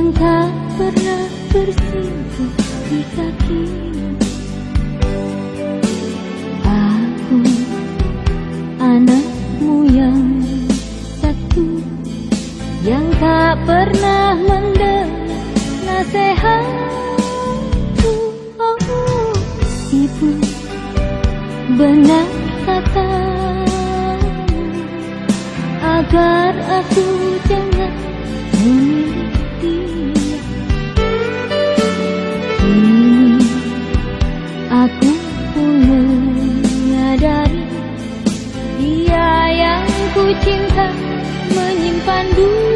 yang tak pernah bersimpuh di kakimu Aku anakmu yang satu Yang tak pernah mendengar nasihatku. Oh, Ibu benar kata Agar aku pandu.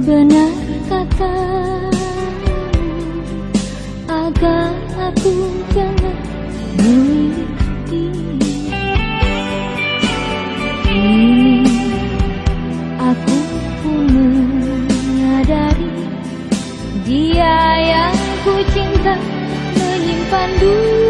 Benar kata agar aku jangan mengikuti Kini aku pun menyadari Dia yang ku cinta menyimpan dunia